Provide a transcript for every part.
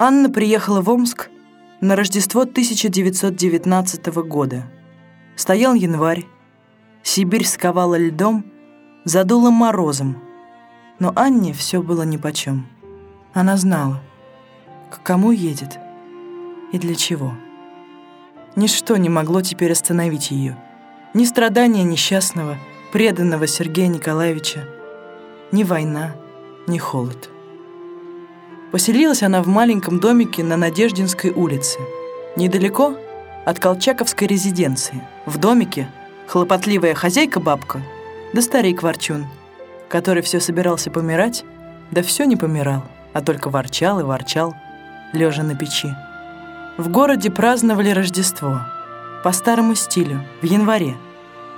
Анна приехала в Омск на Рождество 1919 года. Стоял январь, Сибирь сковала льдом, задула морозом. Но Анне все было нипочем. Она знала, к кому едет и для чего. Ничто не могло теперь остановить ее. Ни страдания несчастного, преданного Сергея Николаевича, ни война, ни холод. Поселилась она в маленьком домике на Надеждинской улице, недалеко от Колчаковской резиденции. В домике хлопотливая хозяйка-бабка, да старик Ворчун, который все собирался помирать, да все не помирал, а только ворчал и ворчал, лежа на печи. В городе праздновали Рождество по старому стилю, в январе,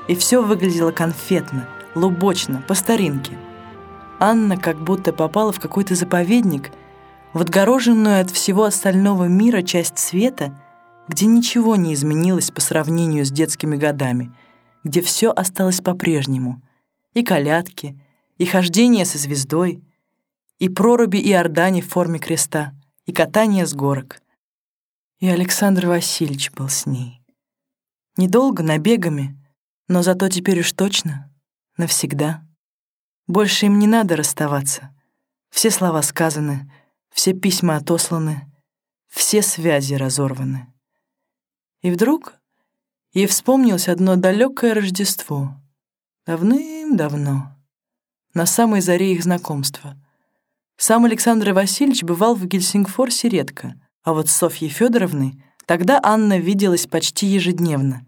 и все выглядело конфетно, лубочно, по старинке. Анна как будто попала в какой-то заповедник, в отгороженную от всего остального мира часть света, где ничего не изменилось по сравнению с детскими годами — где все осталось по-прежнему. И колядки, и хождение со звездой, и проруби и ордани в форме креста, и катание с горок. И Александр Васильевич был с ней. Недолго, набегами, но зато теперь уж точно, навсегда. Больше им не надо расставаться. Все слова сказаны, все письма отосланы, все связи разорваны. И вдруг Ей вспомнилось одно далекое Рождество. Давным-давно. На самой заре их знакомства. Сам Александр Васильевич бывал в Гельсингфорсе редко, а вот с Софьей Федоровной тогда Анна виделась почти ежедневно.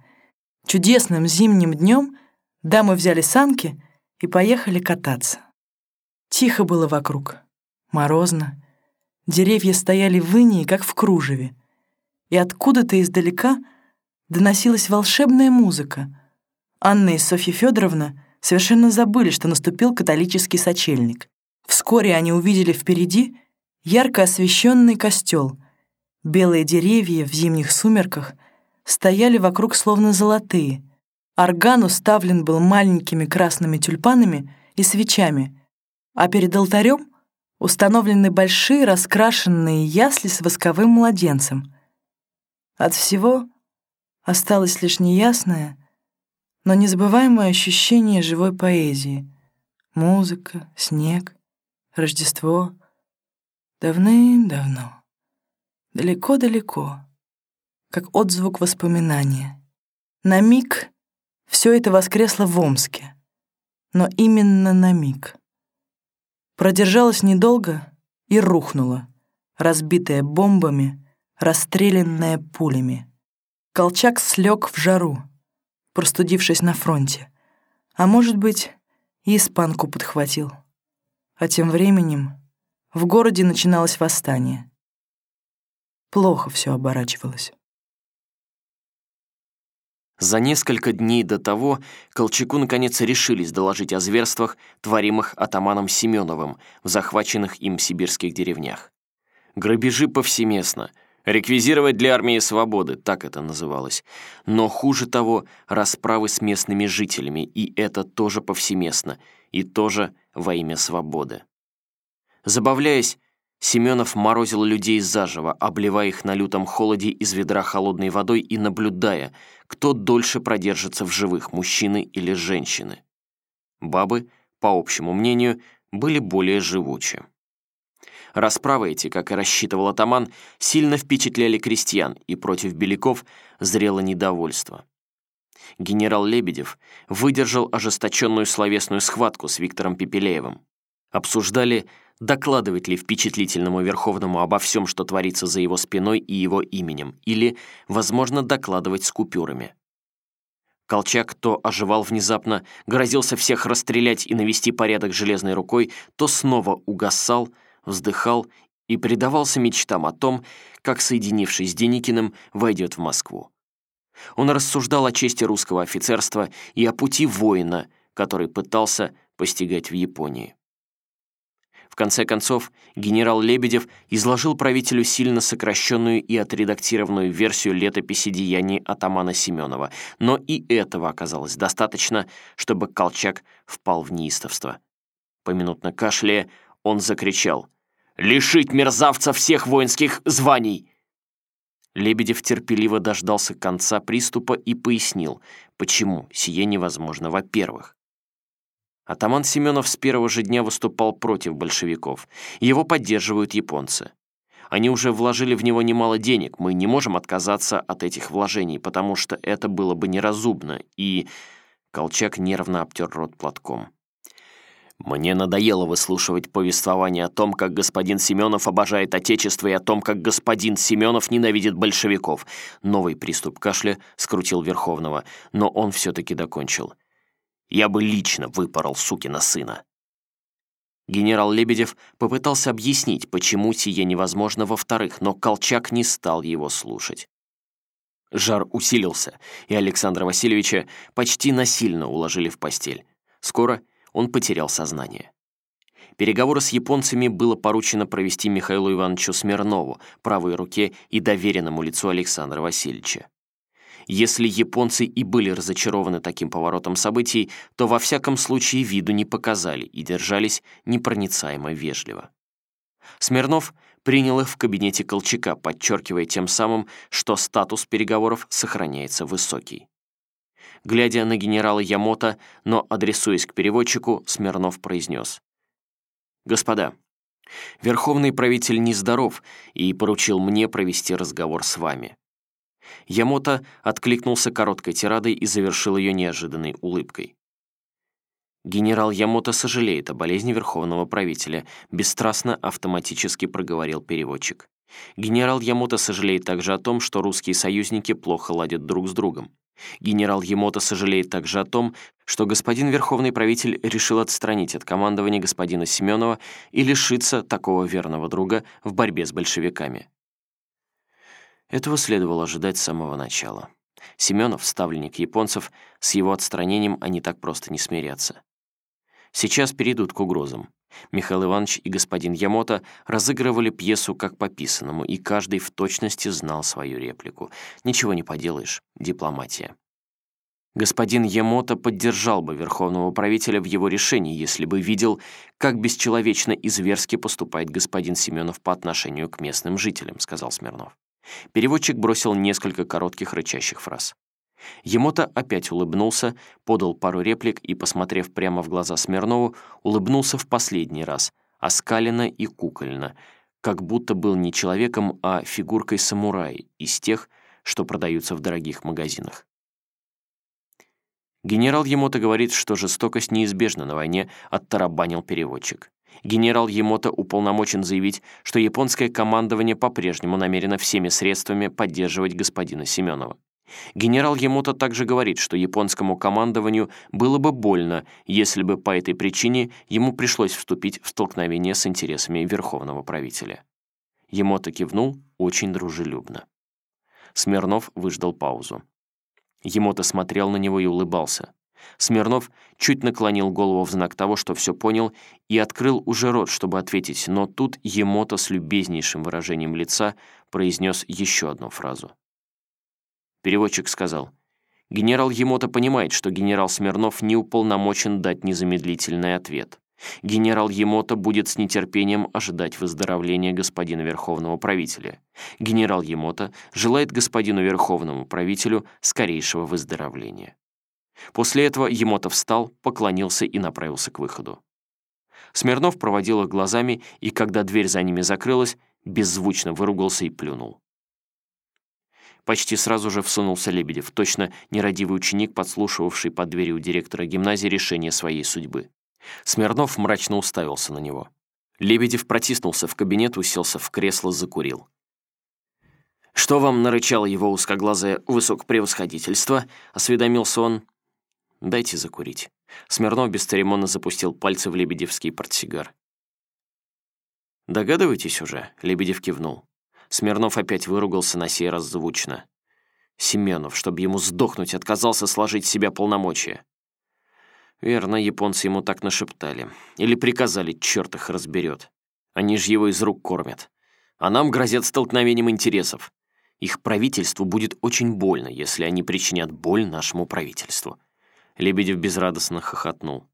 Чудесным зимним днем дамы взяли санки и поехали кататься. Тихо было вокруг, морозно. Деревья стояли в инии, как в кружеве. И откуда-то издалека — доносилась волшебная музыка. Анна и Софья Федоровна совершенно забыли, что наступил католический сочельник. Вскоре они увидели впереди ярко освещенный костел. Белые деревья в зимних сумерках стояли вокруг словно золотые. Орган уставлен был маленькими красными тюльпанами и свечами, а перед алтарем установлены большие раскрашенные ясли с восковым младенцем. От всего Осталось лишь неясное, но незабываемое ощущение живой поэзии. Музыка, снег, Рождество. Давным-давно. Далеко-далеко. Как отзвук воспоминания. На миг все это воскресло в Омске. Но именно на миг. Продержалось недолго и рухнуло, разбитая бомбами, расстрелянная пулями. Колчак слег в жару, простудившись на фронте. А может быть, и испанку подхватил. А тем временем в городе начиналось восстание. Плохо все оборачивалось. За несколько дней до того Колчаку наконец решились доложить о зверствах, творимых атаманом Семеновым в захваченных им сибирских деревнях. Грабежи повсеместно — Реквизировать для армии свободы, так это называлось. Но хуже того, расправы с местными жителями, и это тоже повсеместно, и тоже во имя свободы. Забавляясь, Семенов морозил людей заживо, обливая их на лютом холоде из ведра холодной водой и наблюдая, кто дольше продержится в живых, мужчины или женщины. Бабы, по общему мнению, были более живучи. Расправы эти, как и рассчитывал атаман, сильно впечатляли крестьян, и против беляков зрело недовольство. Генерал Лебедев выдержал ожесточенную словесную схватку с Виктором Пепелеевым. Обсуждали, докладывать ли впечатлительному Верховному обо всем, что творится за его спиной и его именем, или, возможно, докладывать с купюрами. Колчак то оживал внезапно, грозился всех расстрелять и навести порядок железной рукой, то снова угасал, вздыхал и предавался мечтам о том, как, соединившись с Деникиным, войдет в Москву. Он рассуждал о чести русского офицерства и о пути воина, который пытался постигать в Японии. В конце концов, генерал Лебедев изложил правителю сильно сокращенную и отредактированную версию летописи деяний атамана Семенова, но и этого оказалось достаточно, чтобы Колчак впал в неистовство. Поминутно кашляя, он закричал Лишить мерзавца всех воинских званий!» Лебедев терпеливо дождался конца приступа и пояснил, почему сие невозможно. Во-первых, атаман Семенов с первого же дня выступал против большевиков. Его поддерживают японцы. Они уже вложили в него немало денег, мы не можем отказаться от этих вложений, потому что это было бы неразумно, и... Колчак нервно обтер рот платком. Мне надоело выслушивать повествование о том, как господин Семенов обожает Отечество и о том, как господин Семенов ненавидит большевиков. Новый приступ кашля скрутил Верховного, но он все-таки докончил. Я бы лично выпорол сукина сына. Генерал Лебедев попытался объяснить, почему сие невозможно во-вторых, но Колчак не стал его слушать. Жар усилился, и Александра Васильевича почти насильно уложили в постель. Скоро он потерял сознание. Переговоры с японцами было поручено провести Михаилу Ивановичу Смирнову, правой руке и доверенному лицу Александра Васильевича. Если японцы и были разочарованы таким поворотом событий, то во всяком случае виду не показали и держались непроницаемо вежливо. Смирнов принял их в кабинете Колчака, подчеркивая тем самым, что статус переговоров сохраняется высокий. Глядя на генерала Ямото, но адресуясь к переводчику, Смирнов произнес. «Господа, верховный правитель нездоров и поручил мне провести разговор с вами». Ямото откликнулся короткой тирадой и завершил ее неожиданной улыбкой. Генерал Ямото сожалеет о болезни верховного правителя, бесстрастно автоматически проговорил переводчик. Генерал Ямото сожалеет также о том, что русские союзники плохо ладят друг с другом. Генерал Емото сожалеет также о том, что господин верховный правитель решил отстранить от командования господина Семенова и лишиться такого верного друга в борьбе с большевиками. Этого следовало ожидать с самого начала. Семенов, ставленник японцев, с его отстранением они так просто не смирятся. Сейчас перейдут к угрозам. Михаил Иванович и господин Ямото разыгрывали пьесу как по писанному, и каждый в точности знал свою реплику. Ничего не поделаешь, дипломатия. Господин Ямото поддержал бы верховного правителя в его решении, если бы видел, как бесчеловечно и зверски поступает господин Семенов по отношению к местным жителям, сказал Смирнов. Переводчик бросил несколько коротких рычащих фраз. Емота опять улыбнулся, подал пару реплик и, посмотрев прямо в глаза Смирнову, улыбнулся в последний раз, оскаленно и кукольно, как будто был не человеком, а фигуркой самурая из тех, что продаются в дорогих магазинах. Генерал Емота говорит, что жестокость неизбежна на войне, оттарабанил переводчик. Генерал Емото уполномочен заявить, что японское командование по-прежнему намерено всеми средствами поддерживать господина Семенова. Генерал Емото также говорит, что японскому командованию было бы больно, если бы по этой причине ему пришлось вступить в столкновение с интересами верховного правителя. Емото кивнул очень дружелюбно. Смирнов выждал паузу. Емото смотрел на него и улыбался. Смирнов чуть наклонил голову в знак того, что все понял, и открыл уже рот, чтобы ответить, но тут Емото с любезнейшим выражением лица произнес еще одну фразу. Переводчик сказал, «Генерал Емото понимает, что генерал Смирнов не уполномочен дать незамедлительный ответ. Генерал Емото будет с нетерпением ожидать выздоровления господина Верховного правителя. Генерал Емото желает господину Верховному правителю скорейшего выздоровления». После этого Емото встал, поклонился и направился к выходу. Смирнов проводил их глазами, и когда дверь за ними закрылась, беззвучно выругался и плюнул. Почти сразу же всунулся Лебедев, точно нерадивый ученик, подслушивавший под дверью директора гимназии решение своей судьбы. Смирнов мрачно уставился на него. Лебедев протиснулся в кабинет, уселся в кресло, закурил. «Что вам нарычало его узкоглазое высокопревосходительство?» — осведомился он. «Дайте закурить». Смирнов бесцеремонно запустил пальцы в лебедевский портсигар. «Догадываетесь уже?» — Лебедев кивнул. Смирнов опять выругался на сей раз звучно. Семенов, чтобы ему сдохнуть, отказался сложить себя полномочия. Верно, японцы ему так нашептали. Или приказали, черт их разберет. Они же его из рук кормят. А нам грозят столкновением интересов. Их правительству будет очень больно, если они причинят боль нашему правительству. Лебедев безрадостно хохотнул.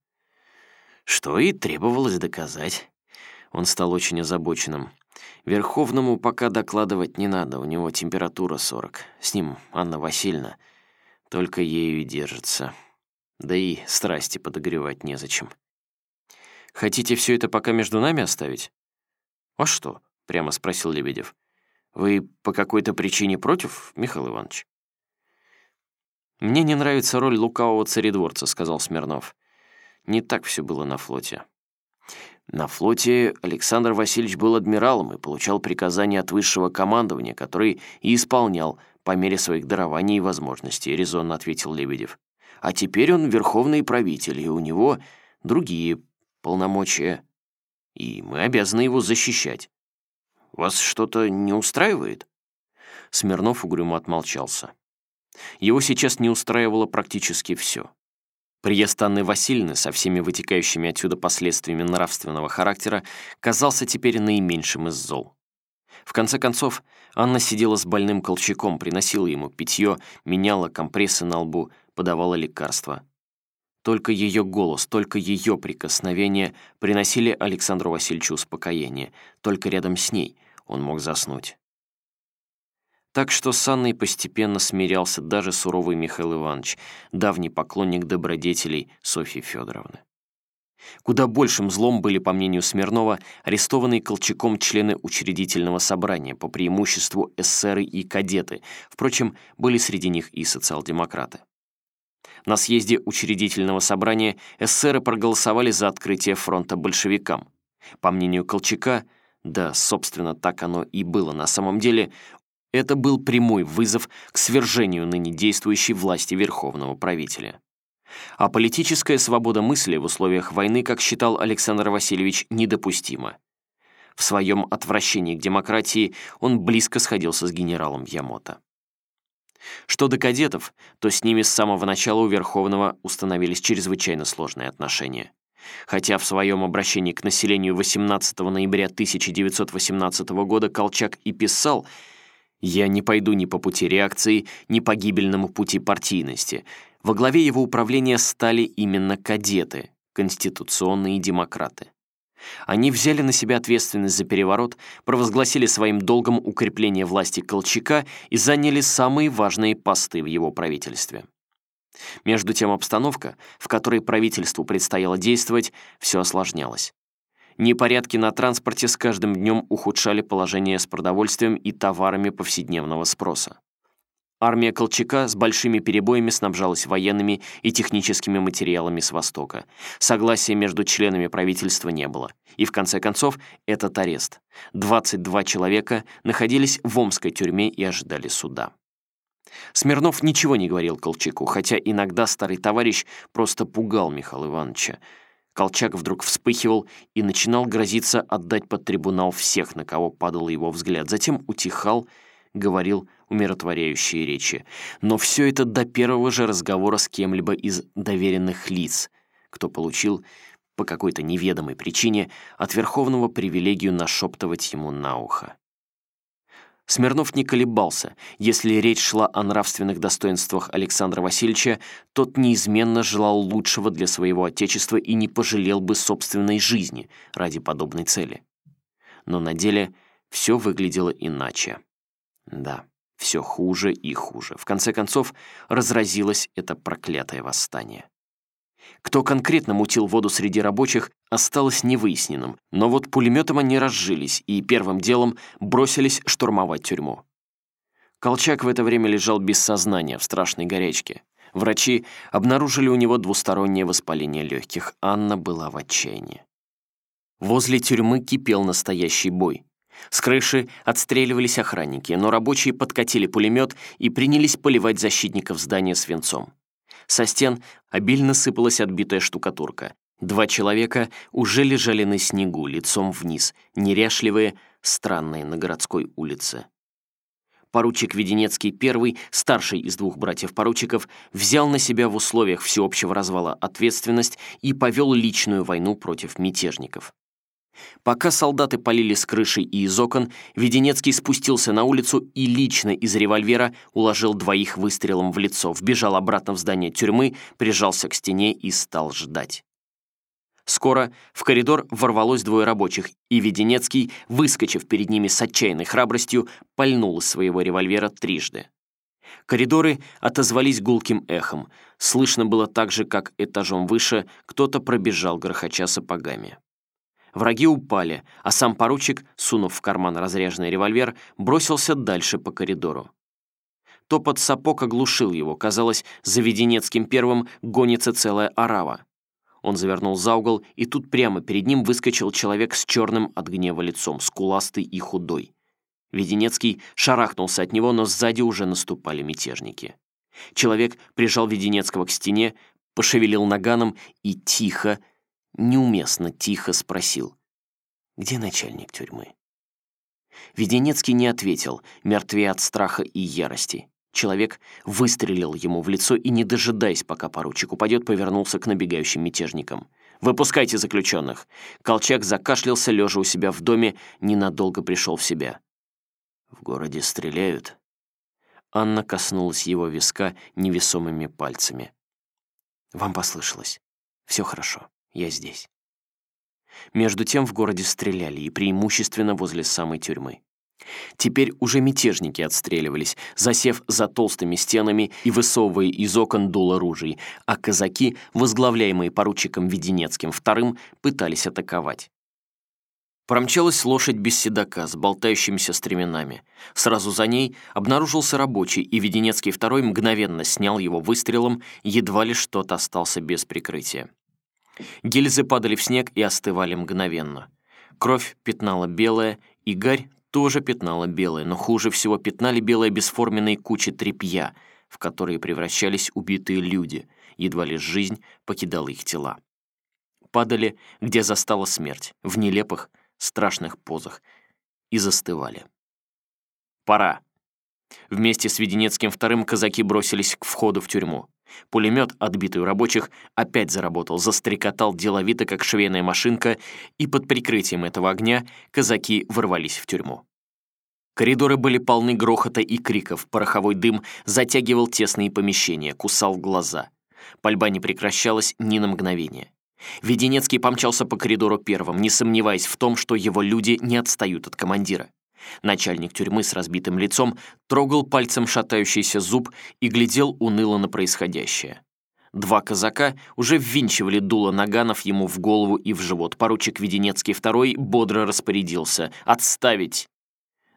Что и требовалось доказать. Он стал очень озабоченным. Верховному пока докладывать не надо, у него температура 40. С ним Анна Васильевна только ею и держится. Да и страсти подогревать незачем. Хотите все это пока между нами оставить? А что? Прямо спросил Лебедев. Вы по какой-то причине против, Михаил Иванович? «Мне не нравится роль лукавого царедворца», — сказал Смирнов. «Не так все было на флоте». На флоте Александр Васильевич был адмиралом и получал приказания от высшего командования, который и исполнял по мере своих дарований и возможностей, резонно ответил Лебедев. А теперь он верховный правитель, и у него другие полномочия, и мы обязаны его защищать. Вас что-то не устраивает?» Смирнов угрюмо отмолчался. Его сейчас не устраивало практически все. Приезд Анны Васильевны со всеми вытекающими отсюда последствиями нравственного характера казался теперь наименьшим из зол. В конце концов, Анна сидела с больным колчаком, приносила ему питье, меняла компрессы на лбу, подавала лекарства. Только ее голос, только ее прикосновения приносили Александру Васильевичу успокоение. Только рядом с ней он мог заснуть. Так что с Анной постепенно смирялся даже суровый Михаил Иванович, давний поклонник добродетелей Софьи Федоровны. Куда большим злом были, по мнению Смирнова, арестованные Колчаком члены учредительного собрания, по преимуществу эсеры и кадеты, впрочем, были среди них и социал-демократы. На съезде учредительного собрания эсеры проголосовали за открытие фронта большевикам. По мнению Колчака, да, собственно, так оно и было на самом деле, это был прямой вызов к свержению ныне действующей власти верховного правителя. А политическая свобода мысли в условиях войны, как считал Александр Васильевич, недопустима. В своем отвращении к демократии он близко сходился с генералом Ямото. Что до кадетов, то с ними с самого начала у Верховного установились чрезвычайно сложные отношения. Хотя в своем обращении к населению 18 ноября 1918 года Колчак и писал – я не пойду ни по пути реакции, ни по гибельному пути партийности. Во главе его управления стали именно кадеты, конституционные демократы. Они взяли на себя ответственность за переворот, провозгласили своим долгом укрепление власти Колчака и заняли самые важные посты в его правительстве. Между тем обстановка, в которой правительству предстояло действовать, все осложнялось. Непорядки на транспорте с каждым днем ухудшали положение с продовольствием и товарами повседневного спроса. Армия Колчака с большими перебоями снабжалась военными и техническими материалами с Востока. Согласия между членами правительства не было. И в конце концов, этот арест. 22 человека находились в Омской тюрьме и ожидали суда. Смирнов ничего не говорил Колчаку, хотя иногда старый товарищ просто пугал Михаила Ивановича. Колчак вдруг вспыхивал и начинал грозиться отдать под трибунал всех, на кого падал его взгляд. Затем утихал, говорил умиротворяющие речи. Но все это до первого же разговора с кем-либо из доверенных лиц, кто получил по какой-то неведомой причине от Верховного привилегию нашептывать ему на ухо. Смирнов не колебался. Если речь шла о нравственных достоинствах Александра Васильевича, тот неизменно желал лучшего для своего отечества и не пожалел бы собственной жизни ради подобной цели. Но на деле все выглядело иначе. Да, все хуже и хуже. В конце концов, разразилось это проклятое восстание. Кто конкретно мутил воду среди рабочих, осталось невыясненным, но вот пулеметом они разжились и первым делом бросились штурмовать тюрьму. Колчак в это время лежал без сознания в страшной горячке. Врачи обнаружили у него двустороннее воспаление легких. Анна была в отчаянии. Возле тюрьмы кипел настоящий бой. С крыши отстреливались охранники, но рабочие подкатили пулемет и принялись поливать защитников здания свинцом. Со стен обильно сыпалась отбитая штукатурка. Два человека уже лежали на снегу, лицом вниз, неряшливые, странные на городской улице. Поручик Веденецкий I, старший из двух братьев-поручиков, взял на себя в условиях всеобщего развала ответственность и повел личную войну против мятежников. Пока солдаты полили с крыши и из окон, Веденецкий спустился на улицу и лично из револьвера уложил двоих выстрелом в лицо, вбежал обратно в здание тюрьмы, прижался к стене и стал ждать. Скоро в коридор ворвалось двое рабочих, и Веденецкий, выскочив перед ними с отчаянной храбростью, пальнул из своего револьвера трижды. Коридоры отозвались гулким эхом. Слышно было так же, как этажом выше кто-то пробежал, грохоча сапогами. Враги упали, а сам поручик, сунув в карман разряженный револьвер, бросился дальше по коридору. Топот сапог оглушил его, казалось, за Веденецким первым гонится целая орава. Он завернул за угол, и тут прямо перед ним выскочил человек с черным от гнева лицом, скуластый и худой. Веденецкий шарахнулся от него, но сзади уже наступали мятежники. Человек прижал Веденецкого к стене, пошевелил наганом и тихо, неуместно тихо спросил. «Где начальник тюрьмы?» Веденецкий не ответил, мертвее от страха и ярости. Человек выстрелил ему в лицо и, не дожидаясь, пока поручик упадет, повернулся к набегающим мятежникам. «Выпускайте заключенных!» Колчак закашлялся, лежа у себя в доме, ненадолго пришел в себя. «В городе стреляют?» Анна коснулась его виска невесомыми пальцами. «Вам послышалось. Все хорошо. Я здесь». Между тем в городе стреляли, и преимущественно возле самой тюрьмы. Теперь уже мятежники отстреливались, засев за толстыми стенами и высовывая из окон дуло ружей, а казаки, возглавляемые поручиком Веденецким вторым, пытались атаковать. Промчалась лошадь без седока с болтающимися стременами. Сразу за ней обнаружился рабочий, и Веденецкий второй мгновенно снял его выстрелом, едва ли что-то остался без прикрытия. Гильзы падали в снег и остывали мгновенно. Кровь пятнала белая, и гарь тоже пятнала белое, но хуже всего пятнали белые бесформенные кучи тряпья, в которые превращались убитые люди, едва лишь жизнь покидала их тела. Падали, где застала смерть, в нелепых, страшных позах, и застывали. «Пора!» Вместе с Веденецким вторым казаки бросились к входу в тюрьму. Пулемет, отбитый у рабочих, опять заработал, застрекотал деловито, как швейная машинка, и под прикрытием этого огня казаки ворвались в тюрьму. Коридоры были полны грохота и криков, пороховой дым затягивал тесные помещения, кусал глаза. Пальба не прекращалась ни на мгновение. Веденецкий помчался по коридору первым, не сомневаясь в том, что его люди не отстают от командира. Начальник тюрьмы с разбитым лицом трогал пальцем шатающийся зуб и глядел уныло на происходящее. Два казака уже ввинчивали дуло наганов ему в голову и в живот. Поручик Веденецкий второй бодро распорядился «Отставить!».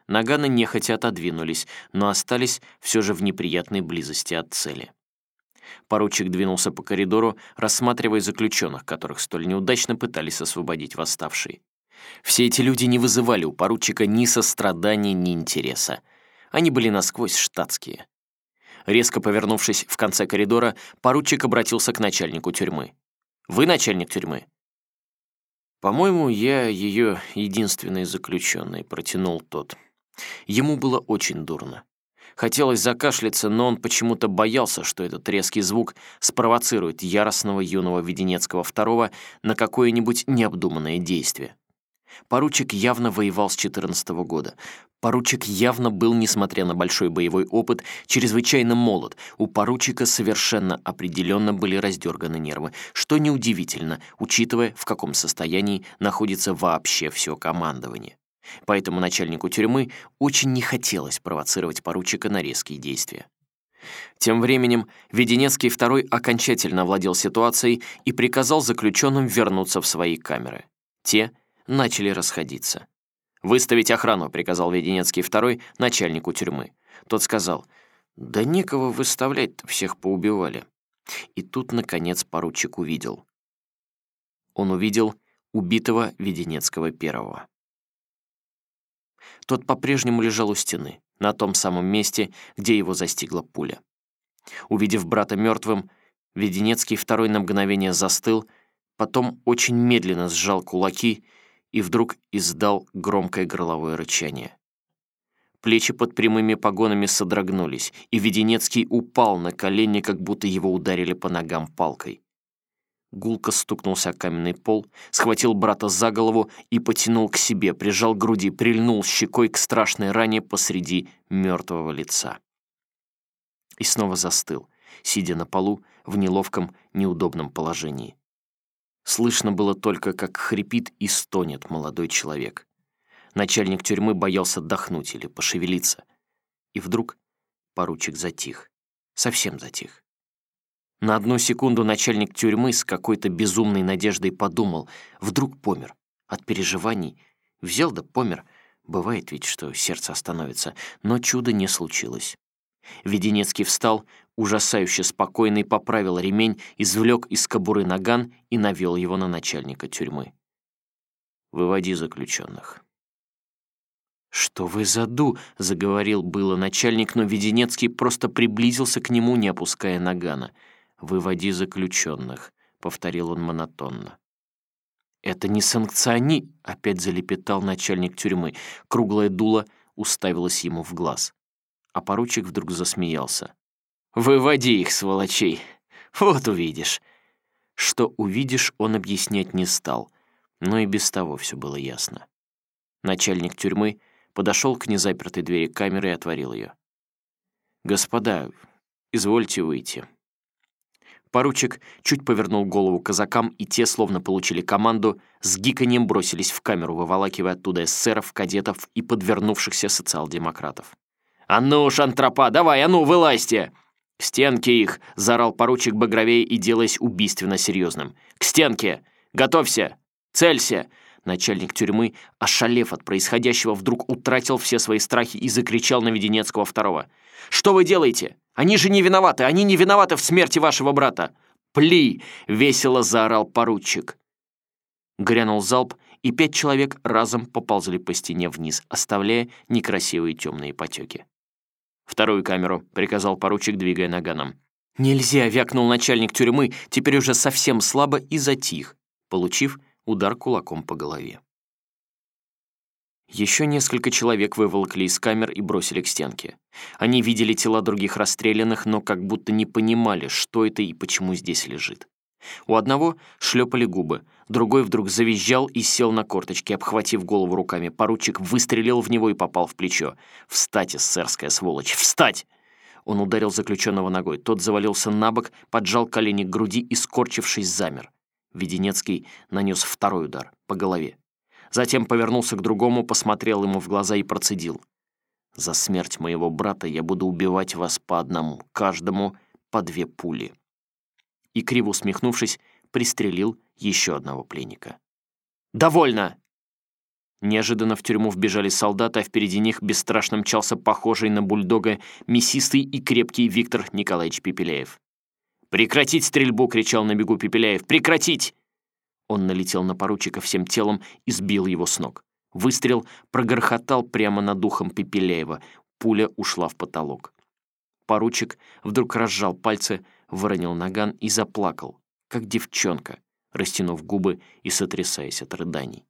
Наганы нехотя отодвинулись, но остались все же в неприятной близости от цели. Поручик двинулся по коридору, рассматривая заключенных, которых столь неудачно пытались освободить восставшие. Все эти люди не вызывали у поручика ни сострадания, ни интереса. Они были насквозь штатские. Резко повернувшись в конце коридора, поручик обратился к начальнику тюрьмы. «Вы начальник тюрьмы?» «По-моему, я ее единственный заключенный», — протянул тот. Ему было очень дурно. Хотелось закашляться, но он почему-то боялся, что этот резкий звук спровоцирует яростного юного Веденецкого второго на какое-нибудь необдуманное действие. Поручик явно воевал с 14 -го года. Поручик явно был, несмотря на большой боевой опыт, чрезвычайно молод. У поручика совершенно определенно были раздерганы нервы, что неудивительно, учитывая, в каком состоянии находится вообще все командование. Поэтому начальнику тюрьмы очень не хотелось провоцировать поручика на резкие действия. Тем временем Веденецкий II окончательно овладел ситуацией и приказал заключенным вернуться в свои камеры. Те начали расходиться. «Выставить охрану», — приказал Веденецкий II начальнику тюрьмы. Тот сказал, «Да некого выставлять-то, всех поубивали». И тут, наконец, поручик увидел. Он увидел убитого Веденецкого первого. Тот по-прежнему лежал у стены, на том самом месте, где его застигла пуля. Увидев брата мертвым, Веденецкий второй на мгновение застыл, потом очень медленно сжал кулаки и вдруг издал громкое горловое рычание. Плечи под прямыми погонами содрогнулись, и Веденецкий упал на колени, как будто его ударили по ногам палкой. Гулко стукнулся о каменный пол, схватил брата за голову и потянул к себе, прижал к груди, прильнул щекой к страшной ране посреди мертвого лица. И снова застыл, сидя на полу в неловком, неудобном положении. Слышно было только, как хрипит и стонет молодой человек. Начальник тюрьмы боялся отдохнуть или пошевелиться. И вдруг поручик затих. Совсем затих. На одну секунду начальник тюрьмы с какой-то безумной надеждой подумал, вдруг помер. От переживаний взял да помер. Бывает ведь, что сердце остановится, но чуда не случилось. Веденецкий встал, ужасающе спокойный, поправил ремень, извлек из кобуры наган и навел его на начальника тюрьмы. «Выводи заключенных». «Что вы заду?» — заговорил было начальник, но Веденецкий просто приблизился к нему, не опуская нагана. «Выводи заключенных», — повторил он монотонно. «Это не санкциони», — опять залепетал начальник тюрьмы. Круглое дуло уставилось ему в глаз. А поручик вдруг засмеялся. «Выводи их, сволочей! Вот увидишь!» Что увидишь, он объяснять не стал, но и без того все было ясно. Начальник тюрьмы — подошел к незапертой двери камеры и отворил ее. «Господа, извольте выйти». Поручик чуть повернул голову казакам, и те, словно получили команду, с гиканьем бросились в камеру, выволакивая оттуда эсеров, кадетов и подвернувшихся социал-демократов. «А ну, шантропа, давай, а ну, вылазьте!» «К стенке их!» — заорал поручик багровей и делаясь убийственно серьезным. «К стенке! Готовься! Целься! Начальник тюрьмы, ошалев от происходящего, вдруг утратил все свои страхи и закричал на Веденецкого второго. «Что вы делаете? Они же не виноваты! Они не виноваты в смерти вашего брата!» «Пли!» — весело заорал поручик. Грянул залп, и пять человек разом поползли по стене вниз, оставляя некрасивые темные потеки. «Вторую камеру», — приказал поручик, двигая наганом. «Нельзя!» — вякнул начальник тюрьмы, теперь уже совсем слабо и затих, получив удар кулаком по голове. Еще несколько человек выволокли из камер и бросили к стенке. Они видели тела других расстрелянных, но как будто не понимали, что это и почему здесь лежит. У одного шлепали губы, другой вдруг завизжал и сел на корточки, обхватив голову руками. Поручик выстрелил в него и попал в плечо. «Встать, эсерская сволочь! Встать!» Он ударил заключенного ногой. Тот завалился на бок, поджал колени к груди и, скорчившись, замер. Веденецкий нанес второй удар по голове. Затем повернулся к другому, посмотрел ему в глаза и процедил. «За смерть моего брата я буду убивать вас по одному, каждому по две пули». И, криво усмехнувшись, пристрелил еще одного пленника. «Довольно!» Неожиданно в тюрьму вбежали солдаты, а впереди них бесстрашно мчался похожий на бульдога мясистый и крепкий Виктор Николаевич Пепеляев. «Прекратить стрельбу!» — кричал на бегу Пепеляев. «Прекратить!» Он налетел на поручика всем телом и сбил его с ног. Выстрел прогорхотал прямо над духом Пепеляева. Пуля ушла в потолок. Поручик вдруг разжал пальцы, выронил наган и заплакал, как девчонка, растянув губы и сотрясаясь от рыданий.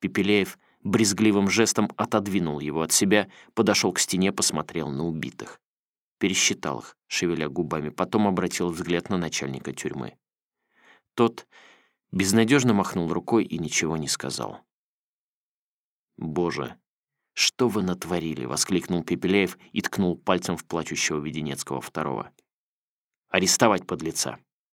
Пепеляев брезгливым жестом отодвинул его от себя, подошел к стене, посмотрел на убитых пересчитал их, шевеля губами, потом обратил взгляд на начальника тюрьмы. Тот безнадежно махнул рукой и ничего не сказал. «Боже, что вы натворили?» — воскликнул Пепеляев и ткнул пальцем в плачущего Веденецкого второго. «Арестовать подлеца!»